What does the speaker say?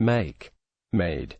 make, made.